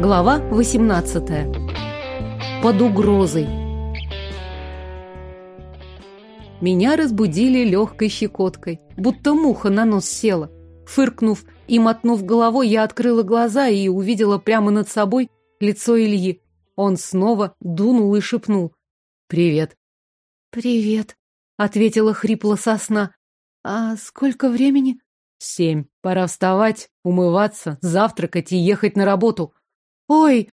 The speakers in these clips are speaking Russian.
Глава 18. Под угрозой. Меня разбудили легкой щекоткой, будто муха на нос села. Фыркнув и мотнув головой, я открыла глаза и увидела прямо над собой лицо Ильи. Он снова дунул и шепнул. «Привет». «Привет», — ответила хрипло сосна. «А сколько времени?» «Семь. Пора вставать, умываться, завтракать и ехать на работу». «Ой!»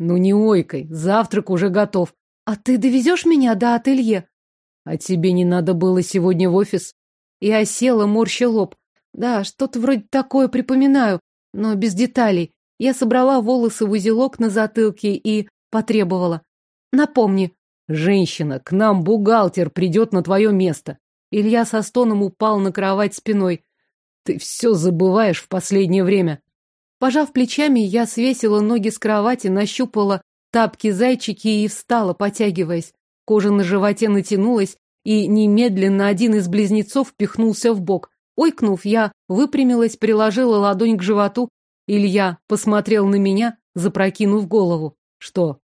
«Ну не ойкой, завтрак уже готов». «А ты довезешь меня до ателье?» «А тебе не надо было сегодня в офис?» Я села, морща лоб. Да, что-то вроде такое припоминаю, но без деталей. Я собрала волосы в узелок на затылке и потребовала. «Напомни». «Женщина, к нам бухгалтер придет на твое место». Илья со стоном упал на кровать спиной. «Ты все забываешь в последнее время». Пожав плечами, я свесила ноги с кровати, нащупала тапки-зайчики и встала, потягиваясь. Кожа на животе натянулась, и немедленно один из близнецов пихнулся в бок. Ойкнув, я выпрямилась, приложила ладонь к животу. Илья посмотрел на меня, запрокинув голову. Что?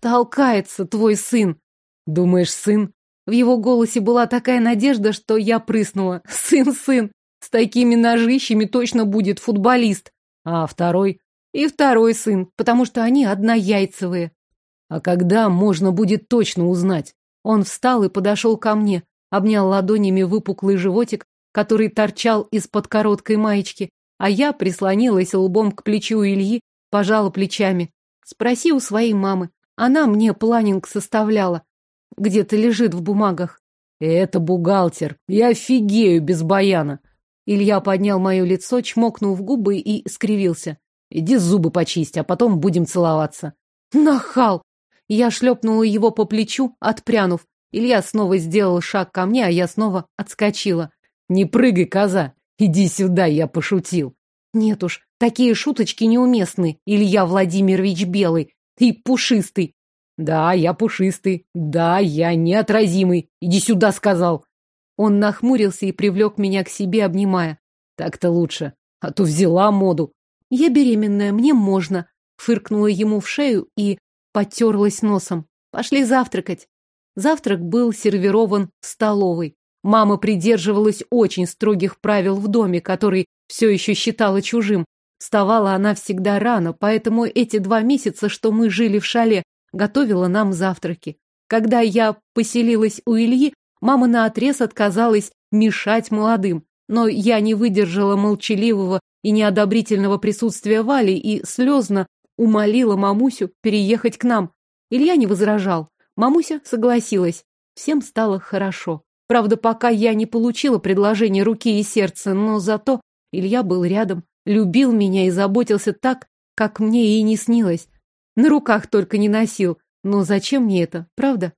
Толкается твой сын. Думаешь, сын? В его голосе была такая надежда, что я прыснула. Сын, сын. С такими ножищами точно будет футболист. А второй? И второй сын, потому что они однояйцевые. А когда можно будет точно узнать? Он встал и подошел ко мне, обнял ладонями выпуклый животик, который торчал из-под короткой маечки, а я прислонилась лбом к плечу Ильи, пожала плечами. Спроси у своей мамы. Она мне планинг составляла. Где-то лежит в бумагах. Это бухгалтер. Я офигею без баяна. Илья поднял мое лицо, чмокнул в губы и скривился. Иди зубы почисть, а потом будем целоваться. Нахал! Я шлепнула его по плечу, отпрянув. Илья снова сделал шаг ко мне, а я снова отскочила. Не прыгай, коза! Иди сюда, я пошутил. Нет уж, такие шуточки неуместны, Илья Владимирович Белый. Ты пушистый. Да, я пушистый. Да, я неотразимый. Иди сюда, сказал. Он нахмурился и привлек меня к себе, обнимая. Так-то лучше. А то взяла моду. Я беременная, мне можно. Фыркнула ему в шею и потерлась носом. Пошли завтракать. Завтрак был сервирован в столовой. Мама придерживалась очень строгих правил в доме, который все еще считала чужим. Вставала она всегда рано, поэтому эти два месяца, что мы жили в шале, готовила нам завтраки. Когда я поселилась у Ильи, Мама наотрез отказалась мешать молодым, но я не выдержала молчаливого и неодобрительного присутствия Вали и слезно умолила мамусю переехать к нам. Илья не возражал. Мамуся согласилась. Всем стало хорошо. Правда, пока я не получила предложение руки и сердца, но зато Илья был рядом, любил меня и заботился так, как мне и не снилось. На руках только не носил. Но зачем мне это, правда?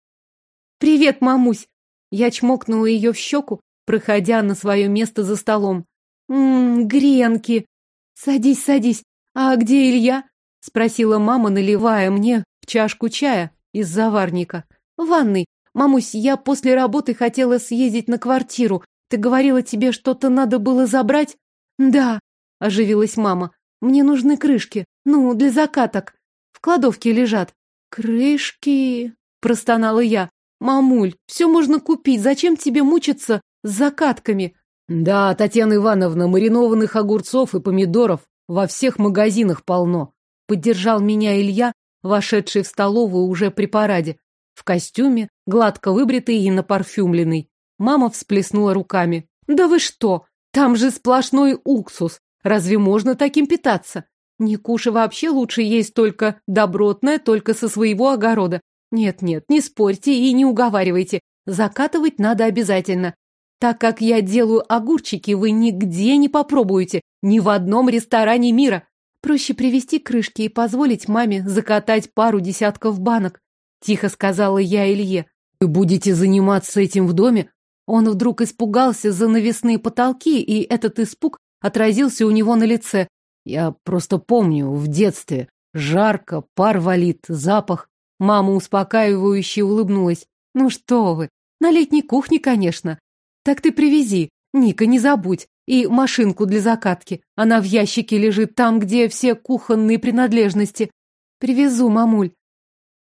«Привет, мамусь!» Я чмокнула ее в щеку, проходя на свое место за столом. «Ммм, гренки!» «Садись, садись. А где Илья?» — спросила мама, наливая мне в чашку чая из заварника. «В ванной. Мамусь, я после работы хотела съездить на квартиру. Ты говорила, тебе что-то надо было забрать?» «Да», — оживилась мама. «Мне нужны крышки. Ну, для закаток. В кладовке лежат». «Крышки...» — простонала я. «Мамуль, все можно купить, зачем тебе мучиться с закатками?» «Да, Татьяна Ивановна, маринованных огурцов и помидоров во всех магазинах полно», поддержал меня Илья, вошедший в столовую уже при параде. В костюме, гладко выбритый и напарфюмленный. Мама всплеснула руками. «Да вы что? Там же сплошной уксус. Разве можно таким питаться? Никуша вообще лучше есть только добротное, только со своего огорода. Нет-нет, не спорьте и не уговаривайте. Закатывать надо обязательно. Так как я делаю огурчики, вы нигде не попробуете, ни в одном ресторане мира. Проще привезти крышки и позволить маме закатать пару десятков банок. Тихо сказала я Илье. Вы будете заниматься этим в доме? Он вдруг испугался за навесные потолки, и этот испуг отразился у него на лице. Я просто помню, в детстве. Жарко, пар валит, запах. Мама успокаивающе улыбнулась. Ну что вы, на летней кухне, конечно. Так ты привези. Ника, не забудь. и машинку для закатки. Она в ящике лежит там, где все кухонные принадлежности. Привезу, мамуль.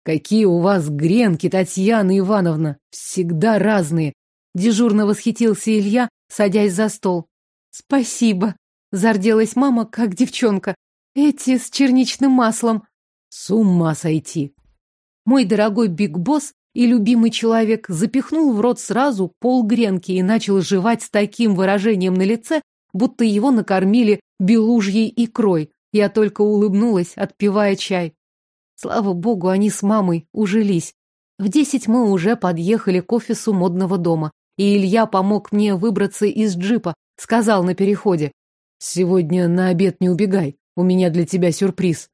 Какие у вас гренки, Татьяна Ивановна, всегда разные. Дежурно восхитился Илья, садясь за стол. Спасибо. Зарделась мама, как девчонка. Эти с черничным маслом. С ума сойти. Мой дорогой Биг Босс и любимый человек запихнул в рот сразу пол гренки и начал жевать с таким выражением на лице, будто его накормили белужьей икрой. Я только улыбнулась, отпивая чай. Слава богу, они с мамой ужились. В десять мы уже подъехали к офису модного дома, и Илья помог мне выбраться из джипа, сказал на переходе. «Сегодня на обед не убегай, у меня для тебя сюрприз».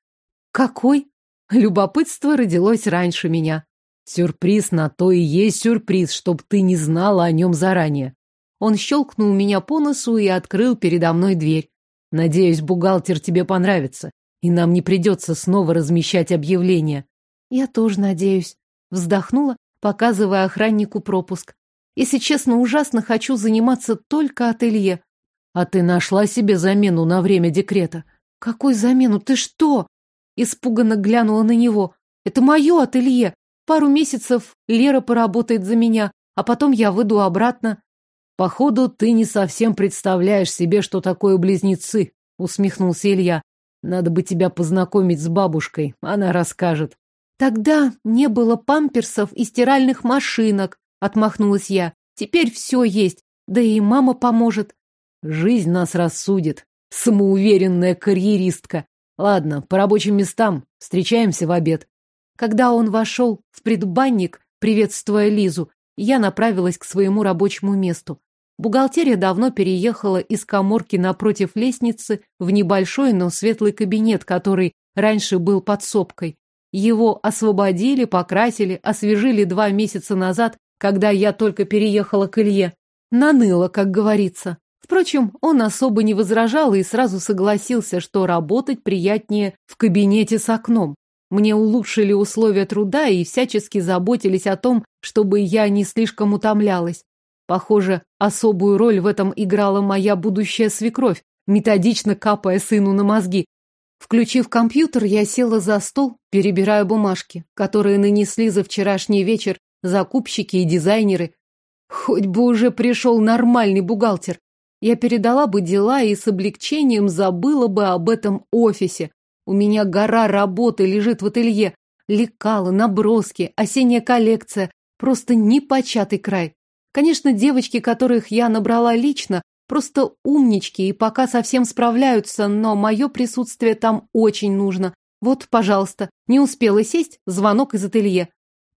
«Какой?» Любопытство родилось раньше меня. Сюрприз на то и есть сюрприз, чтоб ты не знала о нем заранее. Он щелкнул меня по носу и открыл передо мной дверь. Надеюсь, бухгалтер тебе понравится, и нам не придется снова размещать объявления. Я тоже надеюсь. Вздохнула, показывая охраннику пропуск. Если честно, ужасно хочу заниматься только ателье. А ты нашла себе замену на время декрета? Какую замену? Ты что? Испуганно глянула на него. Это мое ателье. Пару месяцев Лера поработает за меня, а потом я выйду обратно. Походу, ты не совсем представляешь себе, что такое близнецы, усмехнулся Илья. Надо бы тебя познакомить с бабушкой, она расскажет. Тогда не было памперсов и стиральных машинок, отмахнулась я. Теперь все есть, да и мама поможет. Жизнь нас рассудит. Самоуверенная карьеристка. Ладно, по рабочим местам. Встречаемся в обед. Когда он вошел в предбанник, приветствуя Лизу, я направилась к своему рабочему месту. Бухгалтерия давно переехала из коморки напротив лестницы в небольшой, но светлый кабинет, который раньше был подсобкой. Его освободили, покрасили, освежили два месяца назад, когда я только переехала к Илье. Наныло, как говорится. Впрочем, он особо не возражал и сразу согласился, что работать приятнее в кабинете с окном. Мне улучшили условия труда и всячески заботились о том, чтобы я не слишком утомлялась. Похоже, особую роль в этом играла моя будущая свекровь, методично капая сыну на мозги. Включив компьютер, я села за стол, перебирая бумажки, которые нанесли за вчерашний вечер закупщики и дизайнеры. Хоть бы уже пришел нормальный бухгалтер. Я передала бы дела и с облегчением забыла бы об этом офисе, у меня гора работы лежит в ателье. Лекала, наброски, осенняя коллекция. Просто непочатый край. Конечно, девочки, которых я набрала лично, просто умнички и пока совсем справляются, но мое присутствие там очень нужно. Вот, пожалуйста, не успела сесть, звонок из ателье.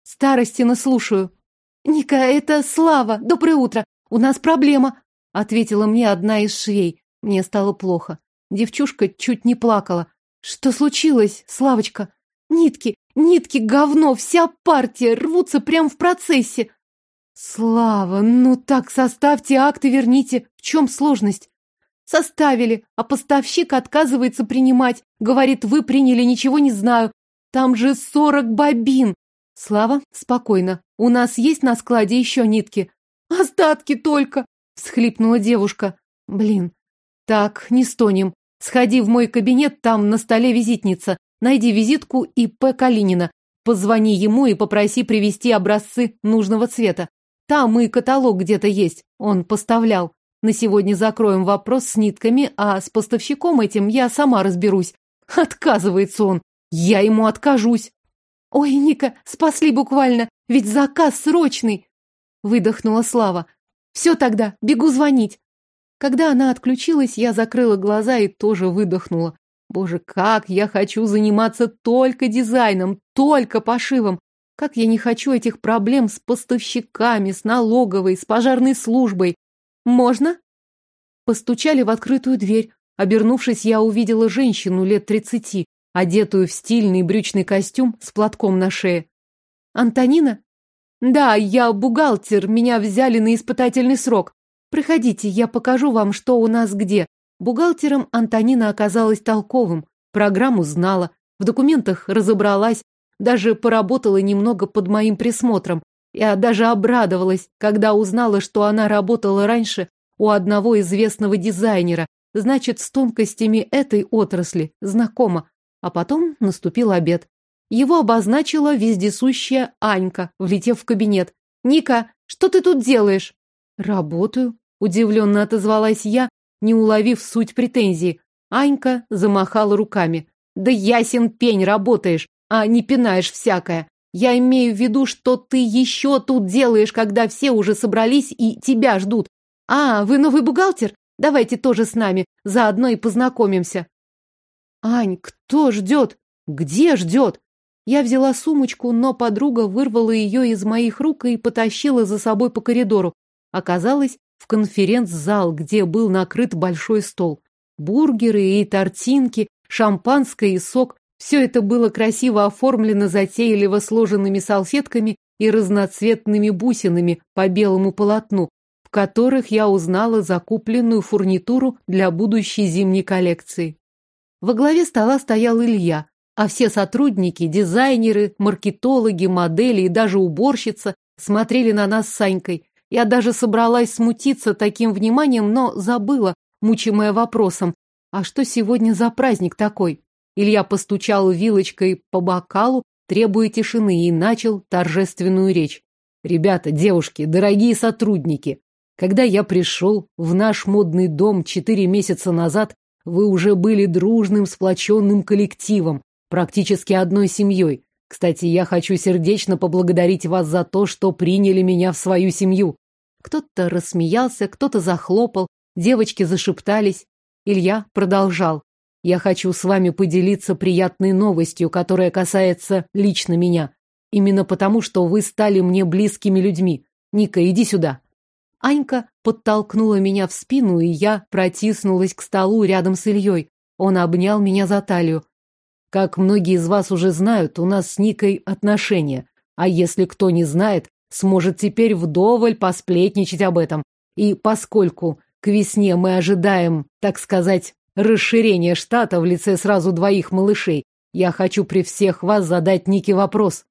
Старостина слушаю. «Ника, это Слава. Доброе утро. У нас проблема», — ответила мне одна из швей. Мне стало плохо. Девчушка чуть не плакала. Что случилось, Славочка? Нитки, нитки, говно, вся партия рвутся прямо в процессе. Слава, ну так составьте акты, верните. В чем сложность? Составили, а поставщик отказывается принимать. Говорит, вы приняли, ничего не знаю. Там же сорок бобин. Слава, спокойно. У нас есть на складе еще нитки. Остатки только, всхлипнула девушка. Блин. Так, не стонем. Сходи в мой кабинет, там на столе визитница. Найди визитку И.П. Калинина. Позвони ему и попроси привезти образцы нужного цвета. Там и каталог где-то есть. Он поставлял. На сегодня закроем вопрос с нитками, а с поставщиком этим я сама разберусь. Отказывается он. Я ему откажусь. Ой, Ника, спасли буквально, ведь заказ срочный. Выдохнула Слава. Все тогда, бегу звонить. Когда она отключилась, я закрыла глаза и тоже выдохнула. Боже, как я хочу заниматься только дизайном, только пошивом. Как я не хочу этих проблем с поставщиками, с налоговой, с пожарной службой. Можно? Постучали в открытую дверь. Обернувшись, я увидела женщину лет тридцати, одетую в стильный брючный костюм с платком на шее. Антонина? Да, я бухгалтер, меня взяли на испытательный срок. Приходите, я покажу вам, что у нас где. Бухгалтером Антонина оказалась толковым, программу знала, в документах разобралась, даже поработала немного под моим присмотром. Я даже обрадовалась, когда узнала, что она работала раньше у одного известного дизайнера, значит, с тонкостями этой отрасли знакома. А потом наступил обед. Его обозначила вездесущая Анька, влетев в кабинет. «Ника, что ты тут делаешь?» «Работаю», — удивленно отозвалась я, не уловив суть претензии. Анька замахала руками. «Да ясен пень, работаешь, а не пинаешь всякое. Я имею в виду, что ты еще тут делаешь, когда все уже собрались и тебя ждут. А, вы новый бухгалтер? Давайте тоже с нами, заодно и познакомимся». «Ань, кто ждет? Где ждет?» Я взяла сумочку, но подруга вырвала ее из моих рук и потащила за собой по коридору. Оказалось, в конференц-зал, где был накрыт большой стол. Бургеры и тортинки, шампанское и сок. Все это было красиво оформлено затейливо сложенными салфетками и разноцветными бусинами по белому полотну, в которых я узнала закупленную фурнитуру для будущей зимней коллекции. Во главе стола стоял Илья, а все сотрудники, дизайнеры, маркетологи, модели и даже уборщица смотрели на нас с Санькой. Я даже собралась смутиться таким вниманием, но забыла, мучимая вопросом, а что сегодня за праздник такой? Илья постучал вилочкой по бокалу, требуя тишины, и начал торжественную речь. «Ребята, девушки, дорогие сотрудники, когда я пришел в наш модный дом четыре месяца назад, вы уже были дружным, сплоченным коллективом, практически одной семьей. Кстати, я хочу сердечно поблагодарить вас за то, что приняли меня в свою семью. Кто-то рассмеялся, кто-то захлопал, девочки зашептались. Илья продолжал. Я хочу с вами поделиться приятной новостью, которая касается лично меня. Именно потому, что вы стали мне близкими людьми. Ника, иди сюда. Анька подтолкнула меня в спину, и я протиснулась к столу рядом с Ильей. Он обнял меня за талию. Как многие из вас уже знают, у нас с Никой отношения. А если кто не знает, сможет теперь вдоволь посплетничать об этом. И поскольку к весне мы ожидаем, так сказать, расширения штата в лице сразу двоих малышей, я хочу при всех вас задать Нике вопрос.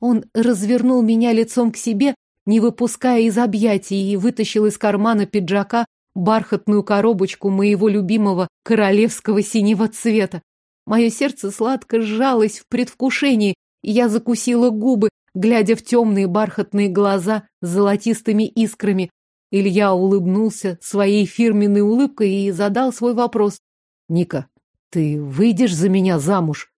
Он развернул меня лицом к себе, не выпуская из объятий, и вытащил из кармана пиджака бархатную коробочку моего любимого королевского синего цвета. Мое сердце сладко сжалось в предвкушении, и я закусила губы, глядя в темные бархатные глаза с золотистыми искрами. Илья улыбнулся своей фирменной улыбкой и задал свой вопрос. «Ника, ты выйдешь за меня замуж?»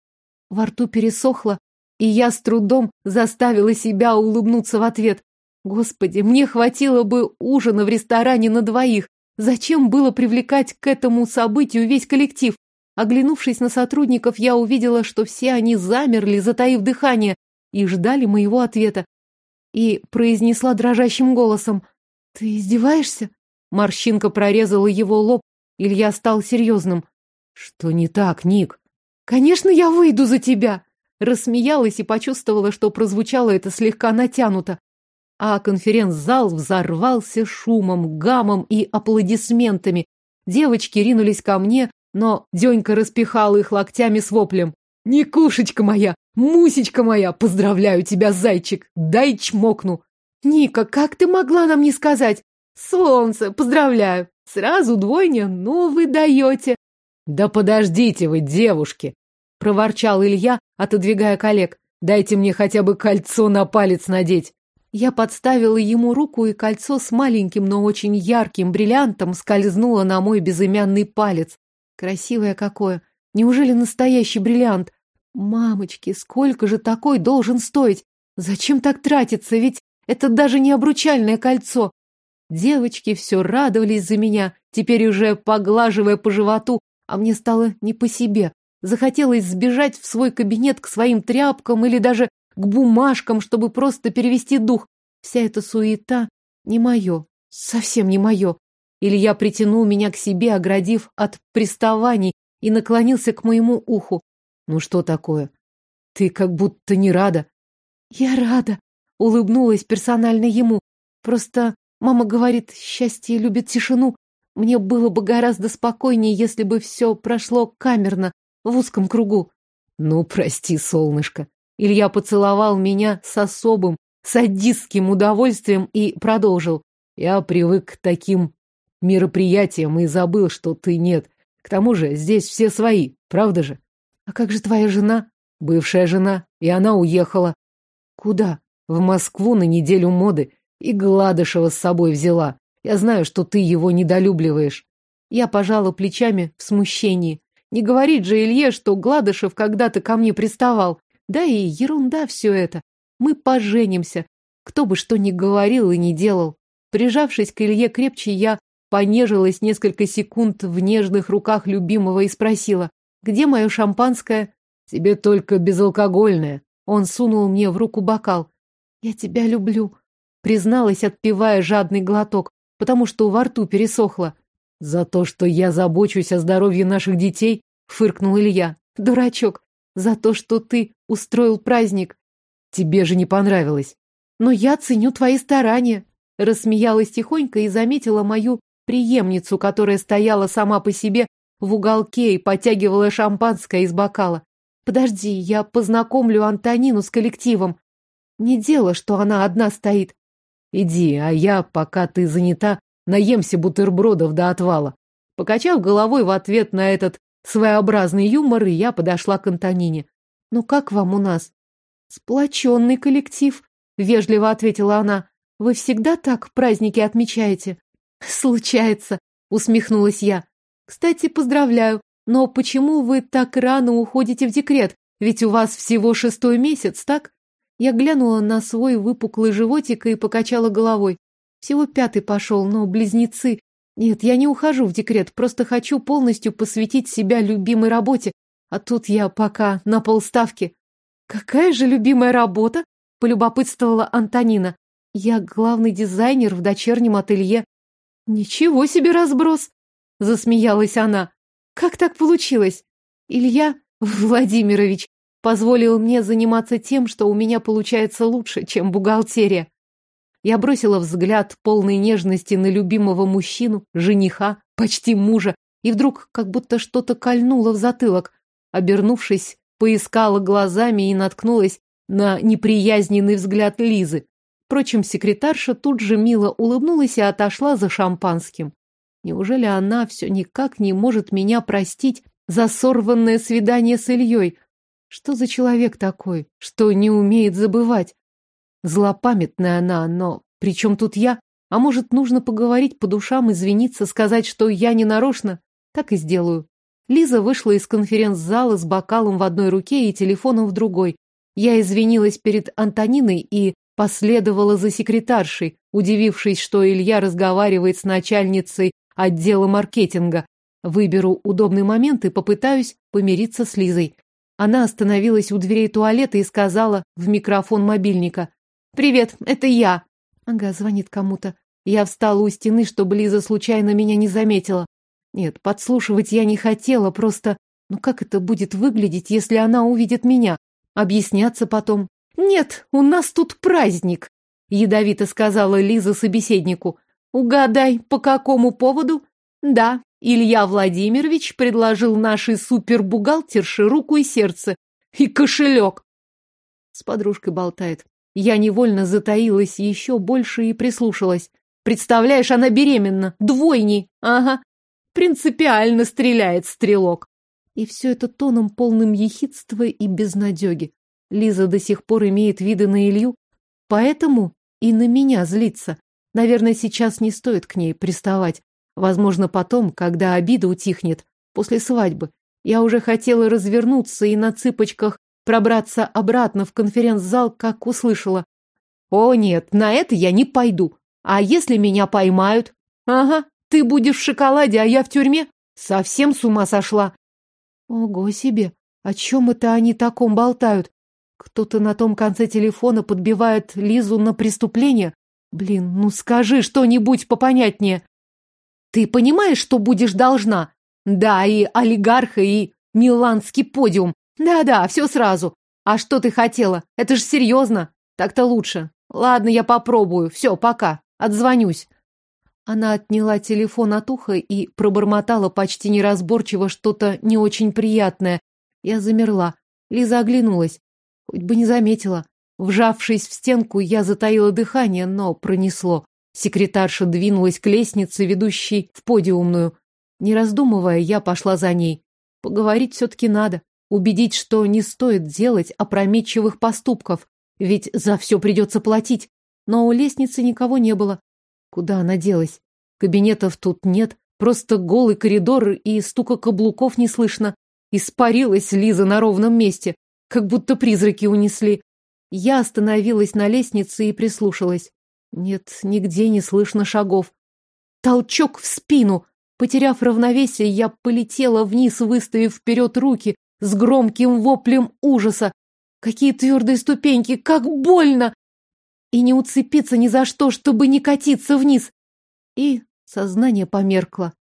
Во рту пересохло, и я с трудом заставила себя улыбнуться в ответ. Господи, мне хватило бы ужина в ресторане на двоих. Зачем было привлекать к этому событию весь коллектив? Оглянувшись на сотрудников, я увидела, что все они замерли, затаив дыхание, и ждали моего ответа. И произнесла дрожащим голосом. «Ты издеваешься?» Морщинка прорезала его лоб. Илья стал серьезным. «Что не так, Ник?» «Конечно, я выйду за тебя!» Рассмеялась и почувствовала, что прозвучало это слегка натянуто. А конференц-зал взорвался шумом, гамом и аплодисментами. Девочки ринулись ко мне, но Денька распихала их локтями с воплем. «Никушечка моя! Мусечка моя! Поздравляю тебя, зайчик! Дай чмокну!» «Ника, как ты могла нам не сказать? Солнце, поздравляю! Сразу двойня? Ну вы даете!» «Да подождите вы, девушки!» — проворчал Илья, отодвигая коллег. «Дайте мне хотя бы кольцо на палец надеть!» Я подставила ему руку, и кольцо с маленьким, но очень ярким бриллиантом скользнуло на мой безымянный палец. Красивое какое! Неужели настоящий бриллиант? Мамочки, сколько же такой должен стоить? Зачем так тратиться? Ведь это даже не обручальное кольцо. Девочки все радовались за меня, теперь уже поглаживая по животу, а мне стало не по себе. Захотелось сбежать в свой кабинет к своим тряпкам или даже к бумажкам, чтобы просто перевести дух. Вся эта суета не мое, совсем не мое. Илья притянул меня к себе, оградив от приставаний, и наклонился к моему уху. «Ну что такое? Ты как будто не рада». «Я рада», — улыбнулась персонально ему. «Просто мама говорит, счастье любит тишину. Мне было бы гораздо спокойнее, если бы все прошло камерно, в узком кругу». «Ну, прости, солнышко». Илья поцеловал меня с особым, садистским удовольствием и продолжил. «Я привык к таким мероприятием и забыл, что ты нет. К тому же здесь все свои, правда же? А как же твоя жена? Бывшая жена. И она уехала. Куда? В Москву на неделю моды. И Гладышева с собой взяла. Я знаю, что ты его недолюбливаешь. Я пожала плечами в смущении. Не говорит же Илье, что Гладышев когда-то ко мне приставал. Да и ерунда все это. Мы поженимся. Кто бы что ни говорил и ни делал. Прижавшись к Илье крепче, я понежилась несколько секунд в нежных руках любимого и спросила, где мое шампанское? Тебе только безалкогольное. Он сунул мне в руку бокал. Я тебя люблю, призналась, отпивая жадный глоток, потому что во рту пересохло. За то, что я забочусь о здоровье наших детей, фыркнул Илья. Дурачок, за то, что ты устроил праздник. Тебе же не понравилось. Но я ценю твои старания. Рассмеялась тихонько и заметила мою преемницу, которая стояла сама по себе в уголке и потягивала шампанское из бокала. Подожди, я познакомлю Антонину с коллективом. Не дело, что она одна стоит. Иди, а я, пока ты занята, наемся бутербродов до отвала. Покачав головой в ответ на этот своеобразный юмор, я подошла к Антонине. «Ну как вам у нас?» «Сплоченный коллектив», — вежливо ответила она. «Вы всегда так праздники отмечаете?» «Случается», — усмехнулась я. «Кстати, поздравляю. Но почему вы так рано уходите в декрет? Ведь у вас всего шестой месяц, так?» Я глянула на свой выпуклый животик и покачала головой. Всего пятый пошел, но близнецы... Нет, я не ухожу в декрет, просто хочу полностью посвятить себя любимой работе. А тут я пока на полставки. Какая же любимая работа? Полюбопытствовала Антонина. Я главный дизайнер в дочернем ателье. Ничего себе разброс! Засмеялась она. Как так получилось? Илья Владимирович позволил мне заниматься тем, что у меня получается лучше, чем бухгалтерия. Я бросила взгляд полной нежности на любимого мужчину, жениха, почти мужа, и вдруг как будто что-то кольнуло в затылок. Обернувшись, поискала глазами и наткнулась на неприязненный взгляд Лизы. Впрочем, секретарша тут же мило улыбнулась и отошла за шампанским. Неужели она все никак не может меня простить за сорванное свидание с Ильей? Что за человек такой, что не умеет забывать? Злопамятная она, но при чем тут я? А может, нужно поговорить по душам, извиниться, сказать, что я не нарочно? Так и сделаю. Лиза вышла из конференц-зала с бокалом в одной руке и телефоном в другой. Я извинилась перед Антониной и последовала за секретаршей, удивившись, что Илья разговаривает с начальницей отдела маркетинга. Выберу удобный момент и попытаюсь помириться с Лизой. Она остановилась у дверей туалета и сказала в микрофон мобильника. «Привет, это я». Ага, звонит кому-то. Я встала у стены, чтобы Лиза случайно меня не заметила. Нет, подслушивать я не хотела, просто... Ну как это будет выглядеть, если она увидит меня? Объясняться потом. «Нет, у нас тут праздник», — ядовито сказала Лиза собеседнику. «Угадай, по какому поводу?» «Да, Илья Владимирович предложил нашей супербухгалтерше руку и сердце. И кошелек!» С подружкой болтает. Я невольно затаилась еще больше и прислушалась. Представляешь, она беременна. Двойней. Ага. Принципиально стреляет стрелок. И все это тоном полным ехидства и безнадеги. Лиза до сих пор имеет виды на Илью, поэтому и на меня злится. Наверное, сейчас не стоит к ней приставать. Возможно, потом, когда обида утихнет, после свадьбы. Я уже хотела развернуться и на цыпочках пробраться обратно в конференц-зал, как услышала. «О, нет, на это я не пойду. А если меня поймают? Ага, ты будешь в шоколаде, а я в тюрьме? Совсем с ума сошла!» Ого себе! О чем это они таком болтают? Кто-то на том конце телефона подбивает Лизу на преступление? Блин, ну скажи что-нибудь попонятнее. Ты понимаешь, что будешь должна? Да, и олигарха, и миланский подиум. Да-да, все сразу. А что ты хотела? Это же серьезно. Так-то лучше. Ладно, я попробую. Все, пока. Отзвонюсь. Она отняла телефон от уха и пробормотала почти неразборчиво что-то не очень приятное. Я замерла. Лиза оглянулась. Хоть бы не заметила. Вжавшись в стенку, я затаила дыхание, но пронесло. Секретарша двинулась к лестнице, ведущей в подиумную. Не раздумывая, я пошла за ней. Поговорить все-таки надо. Убедить, что не стоит делать опрометчивых поступков, ведь за все придется платить. Но у лестницы никого не было. Куда она делась? Кабинетов тут нет, просто голый коридор и стука каблуков не слышно. Испарилась Лиза на ровном месте, как будто призраки унесли. Я остановилась на лестнице и прислушалась. Нет, нигде не слышно шагов. Толчок в спину. Потеряв равновесие, я полетела вниз, выставив вперед руки с громким воплем ужаса. Какие твердые ступеньки, как больно! И не уцепиться ни за что, чтобы не катиться вниз. И сознание померкло.